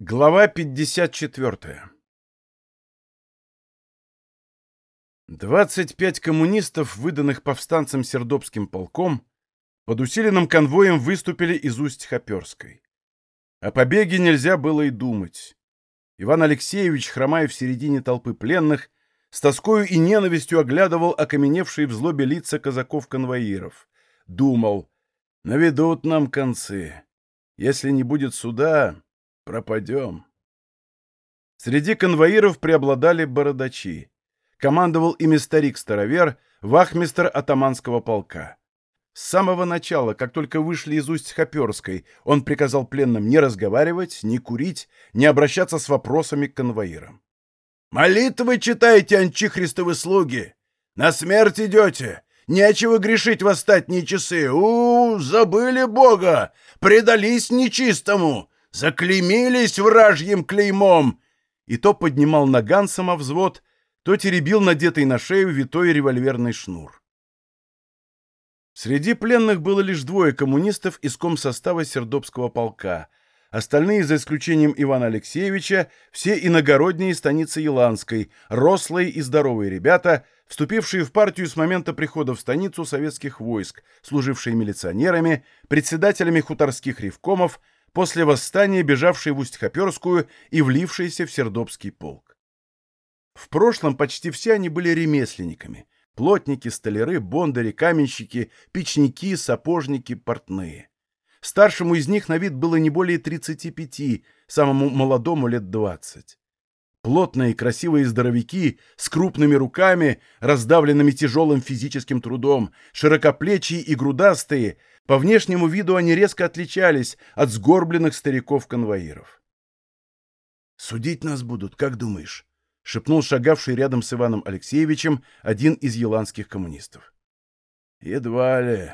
Глава 54 25 коммунистов, выданных повстанцам Сердобским полком, под усиленным конвоем выступили из Усть-Хоперской. О побеге нельзя было и думать. Иван Алексеевич, хромая в середине толпы пленных, с тоскою и ненавистью оглядывал окаменевшие в злобе лица казаков-конвоиров. Думал, наведут нам концы. Если не будет суда, Пропадем. Среди конвоиров преобладали бородачи. Командовал ими старик-старовер, вахмистр атаманского полка. С самого начала, как только вышли из Усть-Хоперской, он приказал пленным не разговаривать, не курить, не обращаться с вопросами к конвоирам. «Молитвы читайте, анчихристовы слуги! На смерть идете! Нечего грешить восстать ни часы! у, -у забыли Бога! Предались нечистому! Заклеймились вражьим клеймом!» И то поднимал наган самовзвод, то теребил надетый на шею витой револьверный шнур. Среди пленных было лишь двое коммунистов из комсостава Сердобского полка. Остальные, за исключением Ивана Алексеевича, все иногородние станицы Еланской, рослые и здоровые ребята, вступившие в партию с момента прихода в станицу советских войск, служившие милиционерами, председателями хуторских ревкомов, после восстания бежавший в Усть-Хоперскую и влившийся в Сердобский полк. В прошлом почти все они были ремесленниками. Плотники, столяры, бондари, каменщики, печники, сапожники, портные. Старшему из них на вид было не более 35, самому молодому лет 20. Плотные, красивые здоровяки с крупными руками, раздавленными тяжелым физическим трудом, широкоплечие и грудастые, по внешнему виду они резко отличались от сгорбленных стариков-конвоиров. «Судить нас будут, как думаешь?» — шепнул шагавший рядом с Иваном Алексеевичем один из еланских коммунистов. «Едва ли.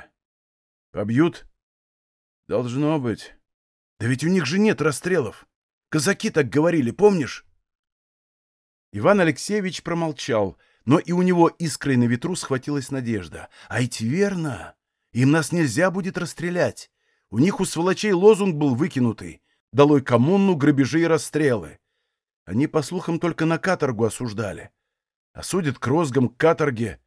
Побьют?» «Должно быть. Да ведь у них же нет расстрелов. Казаки так говорили, помнишь?» Иван Алексеевич промолчал, но и у него искрой на ветру схватилась надежда. «А ведь верно! Им нас нельзя будет расстрелять. У них у сволочей лозунг был выкинутый. Долой коммуну, грабежи и расстрелы. Они, по слухам, только на каторгу осуждали. Осудят к розгам, к каторге.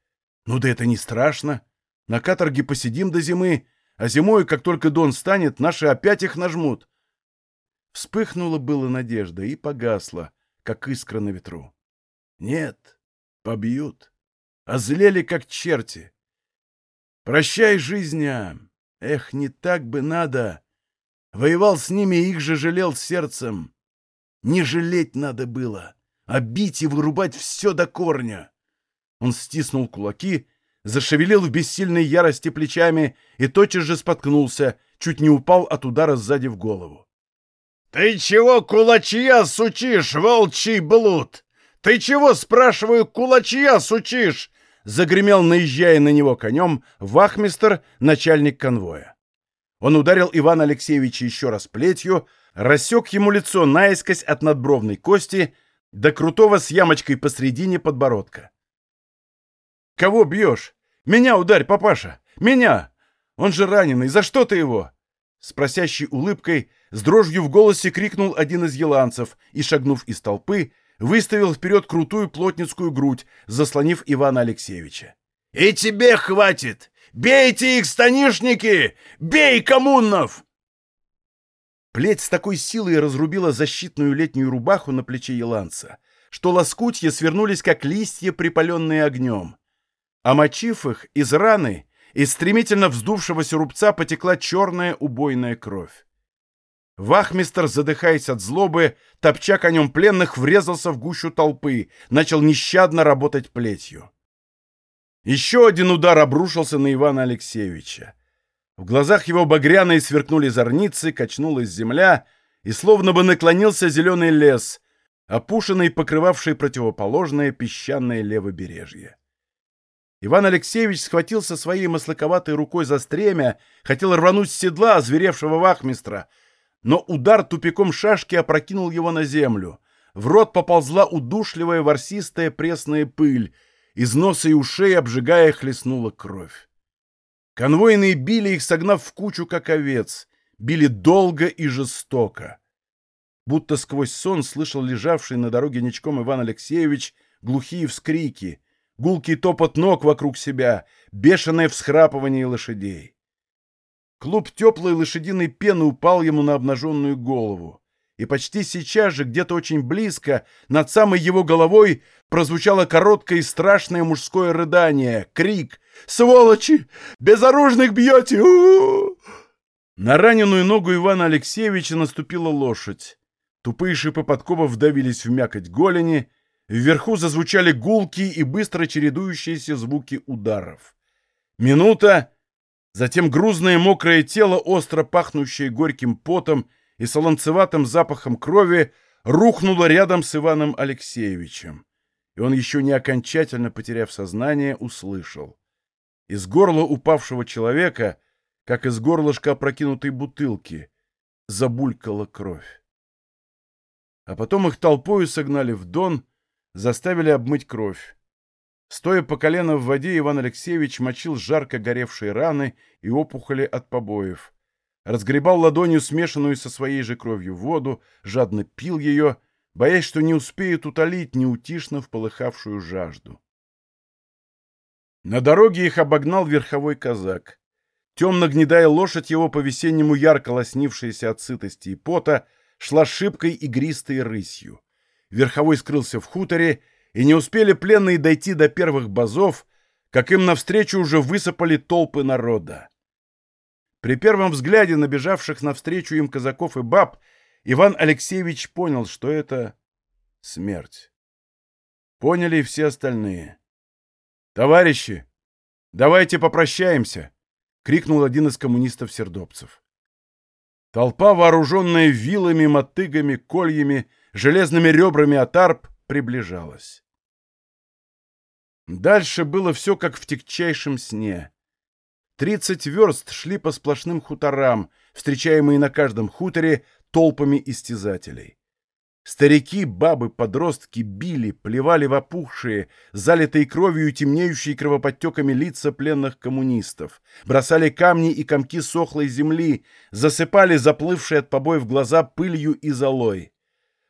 Ну да это не страшно. На каторге посидим до зимы, а зимой, как только дон станет, наши опять их нажмут. Вспыхнула была надежда и погасла, как искра на ветру. Нет, побьют. Озлели, как черти. Прощай, жизнь, а! Эх, не так бы надо! Воевал с ними, их же жалел сердцем. Не жалеть надо было, а бить и вырубать все до корня. Он стиснул кулаки, зашевелил в бессильной ярости плечами и тотчас же споткнулся, чуть не упал от удара сзади в голову. — Ты чего кулачья сучишь, волчий блуд? Ты чего, спрашиваю, кулачья сучишь? Загремел, наезжая на него конем, вахмистр, начальник конвоя. Он ударил Ивана Алексеевича еще раз плетью, рассек ему лицо наискось от надбровной кости до крутого с ямочкой посредине подбородка. «Кого бьешь? Меня ударь, папаша! Меня! Он же раненый, за что ты его?» С просящей улыбкой, с дрожью в голосе крикнул один из еланцев и, шагнув из толпы, выставил вперед крутую плотницкую грудь, заслонив Ивана Алексеевича. «И тебе хватит! Бейте их, станишники! Бей, коммунов!» Плеть с такой силой разрубила защитную летнюю рубаху на плече еланца, что лоскутья свернулись, как листья, припаленные огнем. А мочив их, из раны, из стремительно вздувшегося рубца потекла черная убойная кровь. Вахмистер, задыхаясь от злобы, топча конем пленных, врезался в гущу толпы, начал нещадно работать плетью. Еще один удар обрушился на Ивана Алексеевича. В глазах его багряной сверкнули зорницы, качнулась земля, и словно бы наклонился зеленый лес, опушенный, покрывавший противоположное песчаное левобережье. Иван Алексеевич схватился своей маслаковатой рукой за стремя, хотел рвануть с седла озверевшего вахмистра — но удар тупиком шашки опрокинул его на землю. В рот поползла удушливая ворсистая пресная пыль, из носа и ушей, обжигая, хлестнула кровь. Конвойные били их, согнав в кучу, как овец, били долго и жестоко. будто сквозь сон слышал лежавший на дороге ничком Иван Алексеевич глухие вскрики, гулкий топот ног вокруг себя, бешеное всхрапывание лошадей. Клуб теплой лошадиной пены упал ему на обнаженную голову. И почти сейчас же, где-то очень близко, над самой его головой прозвучало короткое и страшное мужское рыдание, крик «Сволочи! Безоружных бьете! У -у -у На раненую ногу Ивана Алексеевича наступила лошадь. Тупые шипы подковов вдавились в мякоть голени, вверху зазвучали гулкие и быстро чередующиеся звуки ударов. Минута, затем грузное мокрое тело, остро пахнущее горьким потом и солонцеватым запахом крови, рухнуло рядом с Иваном Алексеевичем. И он, еще не окончательно потеряв сознание, услышал. Из горла упавшего человека, как из горлышка опрокинутой бутылки, забулькала кровь а потом их толпою согнали в дон, заставили обмыть кровь. Стоя по колено в воде, Иван Алексеевич мочил жарко горевшие раны и опухоли от побоев. Разгребал ладонью смешанную со своей же кровью воду, жадно пил ее, боясь, что не успеет утолить неутишно в полыхавшую жажду. На дороге их обогнал верховой казак. Темно гнедая лошадь его по-весеннему ярко лоснившаяся от сытости и пота, шла шибкой игристой рысью. Верховой скрылся в хуторе, и не успели пленные дойти до первых базов, как им навстречу уже высыпали толпы народа. При первом взгляде набежавших навстречу им казаков и баб Иван Алексеевич понял, что это смерть. Поняли и все остальные. «Товарищи, давайте попрощаемся!» — крикнул один из коммунистов-сердобцев. Толпа, вооруженная вилами, мотыгами, кольями, железными ребрами от арп, приближалась. Дальше было все как в тягчайшем сне. Тридцать верст шли по сплошным хуторам, встречаемые на каждом хуторе толпами истязателей. Старики, бабы, подростки били, плевали в опухшие, залитые кровью и темнеющие кровоподтеками лица пленных коммунистов, бросали камни и комки сохлой земли, засыпали заплывшие от побоев глаза пылью и золой.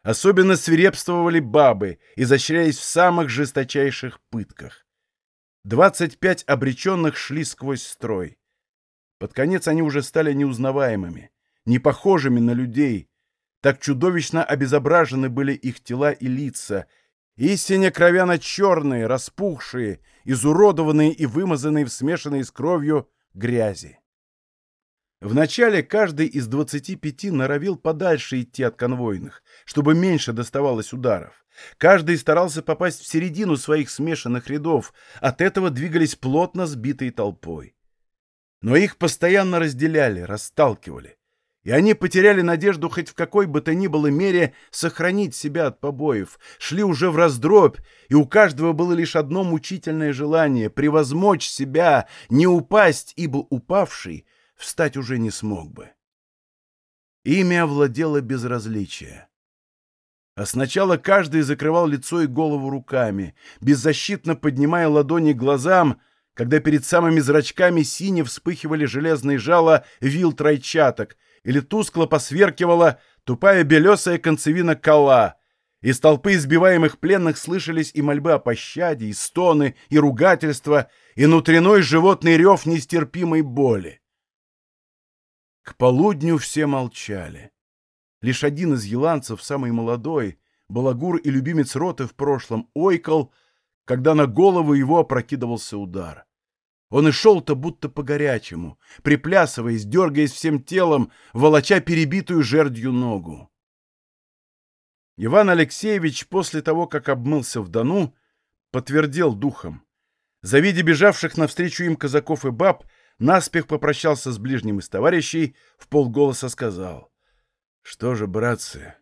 Особенно свирепствовали бабы, изощряясь в самых жесточайших пытках. Двадцать пять обреченных шли сквозь строй. Под конец они уже стали неузнаваемыми, непохожими на людей, так чудовищно обезображены были их тела и лица, истинно кровяно-черные, распухшие, изуродованные и вымазанные в смешанной с кровью грязи. Вначале каждый из двадцати пяти норовил подальше идти от конвойных, чтобы меньше доставалось ударов. Каждый старался попасть в середину своих смешанных рядов, от этого двигались плотно сбитой толпой. Но их постоянно разделяли, расталкивали и они потеряли надежду хоть в какой бы то ни было мере сохранить себя от побоев, шли уже в раздробь, и у каждого было лишь одно мучительное желание — превозмочь себя, не упасть, ибо упавший встать уже не смог бы. Имя овладело безразличие. А сначала каждый закрывал лицо и голову руками, беззащитно поднимая ладони к глазам, когда перед самыми зрачками сине вспыхивали железные жала вил тройчаток — или тускло посверкивала тупая белесая концевина кола. Из толпы избиваемых пленных слышались и мольбы о пощаде, и стоны, и ругательства, и внутренной животный рев нестерпимой боли. К полудню все молчали. Лишь один из еланцев, самый молодой, балагур и любимец роты в прошлом, ойкал, когда на голову его опрокидывался удар. Он и шел-то будто по-горячему, приплясываясь, дергаясь всем телом, волоча перебитую жердью ногу. Иван Алексеевич после того, как обмылся в Дону, подтвердил духом. Завидя бежавших навстречу им казаков и баб, наспех попрощался с ближним из товарищей, в полголоса сказал. «Что же, братцы,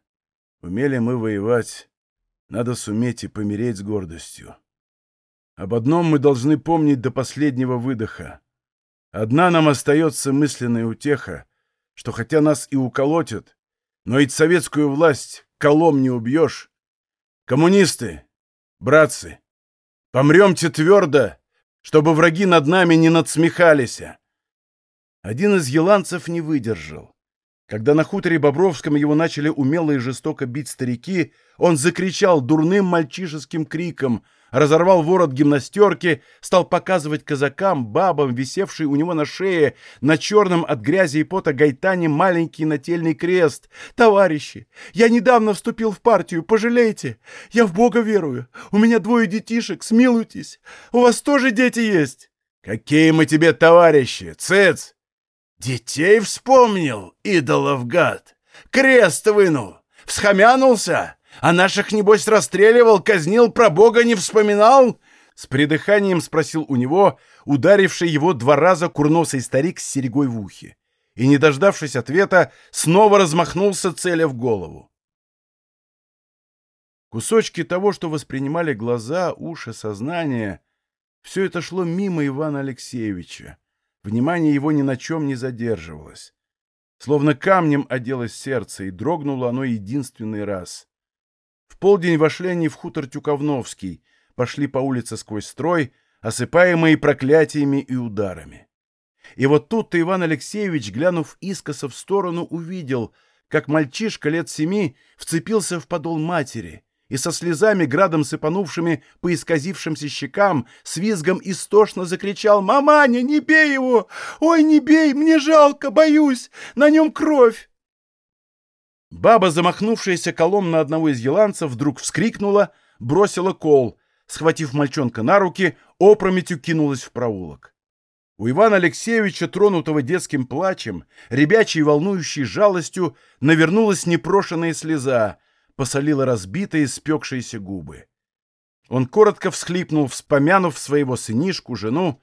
умели мы воевать, надо суметь и помереть с гордостью. Об одном мы должны помнить до последнего выдоха. Одна нам остается мысленная утеха, что хотя нас и уколотят, но ведь советскую власть колом не убьешь. Коммунисты, братцы, помремте твердо, чтобы враги над нами не надсмехались. Один из еланцев не выдержал. Когда на хуторе Бобровском его начали умело и жестоко бить старики, он закричал дурным мальчишеским криком, разорвал ворот гимнастерки, стал показывать казакам, бабам, висевший у него на шее, на черном от грязи и пота гайтане маленький нательный крест. «Товарищи, я недавно вступил в партию, пожалейте! Я в Бога верую, у меня двое детишек, смилуйтесь! У вас тоже дети есть!» «Какие мы тебе товарищи, цец!» Детей вспомнил, идолов гад! Крест вынул! Всхомянулся! А наших, небось, расстреливал, казнил, про Бога не вспоминал?» С придыханием спросил у него ударивший его два раза курносый старик с серегой в ухе. И, не дождавшись ответа, снова размахнулся, целя в голову. Кусочки того, что воспринимали глаза, уши, сознание, все это шло мимо Ивана Алексеевича. Внимание его ни на чем не задерживалось. Словно камнем оделось сердце, и дрогнуло оно единственный раз. В полдень вошли они в хутор Тюковновский, пошли по улице сквозь строй, осыпаемые проклятиями и ударами. И вот тут-то Иван Алексеевич, глянув искоса в сторону, увидел, как мальчишка лет семи вцепился в подол матери, и со слезами, градом сыпанувшими по исказившимся щекам, с визгом истошно закричал «Маманя, не бей его! Ой, не бей! Мне жалко, боюсь! На нем кровь!» Баба, замахнувшаяся колом на одного из еланцев, вдруг вскрикнула, бросила кол, схватив мальчонка на руки, опрометью кинулась в проулок. У Ивана Алексеевича, тронутого детским плачем, ребячей волнующей жалостью, навернулась непрошенная слеза, посолила разбитые спекшиеся губы. Он коротко всхлипнул, вспомянув своего сынишку, жену,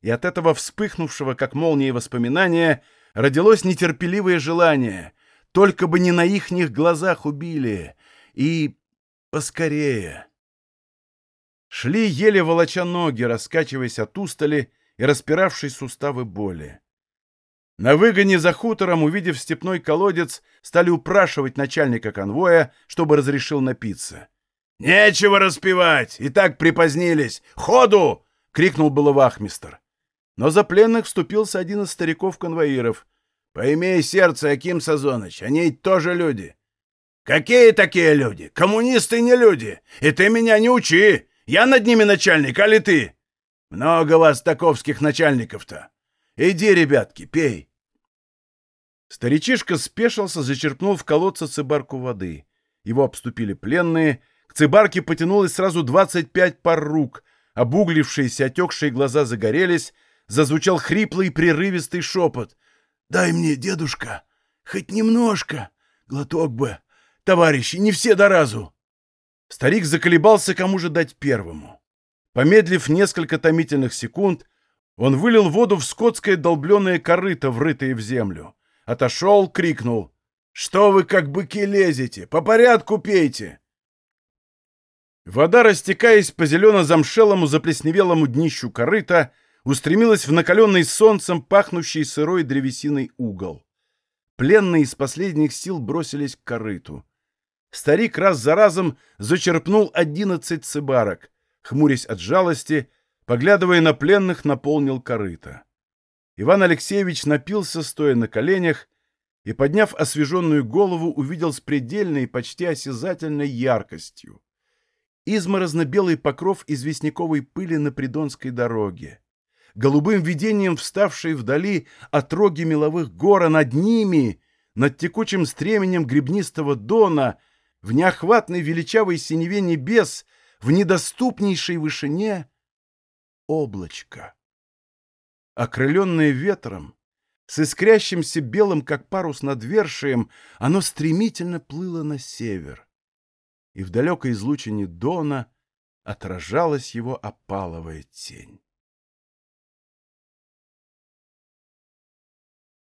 и от этого вспыхнувшего, как молния воспоминания, родилось нетерпеливое желание, только бы не на ихних глазах убили, и поскорее. Шли еле волоча ноги, раскачиваясь от устали и распиравшей суставы боли. На выгоне за хутором, увидев степной колодец, стали упрашивать начальника конвоя, чтобы разрешил напиться. «Нечего распевать! И так припозднились! Ходу!» — крикнул было вахмистр. Но за пленных вступился один из стариков-конвоиров. «Поймей сердце, Аким Сазоныч, они тоже люди». «Какие такие люди? Коммунисты не люди! И ты меня не учи! Я над ними начальник, а ли ты? Много вас таковских начальников-то!» Иди, ребятки, пей. Старичишка спешился, зачерпнул в колодце цибарку воды. Его обступили пленные. К цибарке потянулось сразу двадцать пять пар рук. Обуглившиеся, отекшие глаза загорелись. Зазвучал хриплый, прерывистый шепот. «Дай мне, дедушка, хоть немножко. Глоток бы. Товарищи, не все до разу!» Старик заколебался, кому же дать первому. Помедлив несколько томительных секунд, он вылил воду в скотское долбленное корыто, врытое в землю. Отошел, крикнул. «Что вы как быки лезете? По порядку пейте!» Вода, растекаясь по зелено-замшелому заплесневелому днищу корыта, устремилась в накаленный солнцем пахнущий сырой древесиной угол. Пленные из последних сил бросились к корыту. Старик раз за разом зачерпнул одиннадцать цыбарок, хмурясь от жалости, поглядывая на пленных, наполнил корыто. Иван Алексеевич напился, стоя на коленях, и, подняв освеженную голову, увидел с предельной, почти осязательной яркостью. Изморозно-белый покров известняковой пыли на Придонской дороге. Голубым видением вставшей вдали отроги меловых гор, а над ними, над текучим стременем гребнистого дона, в неохватной величавой синеве небес, в недоступнейшей вышине — облачко. Окрыленное ветром, с искрящимся белым, как парус над вершием, оно стремительно плыло на север, и в далекой излучине Дона отражалась его опаловая тень.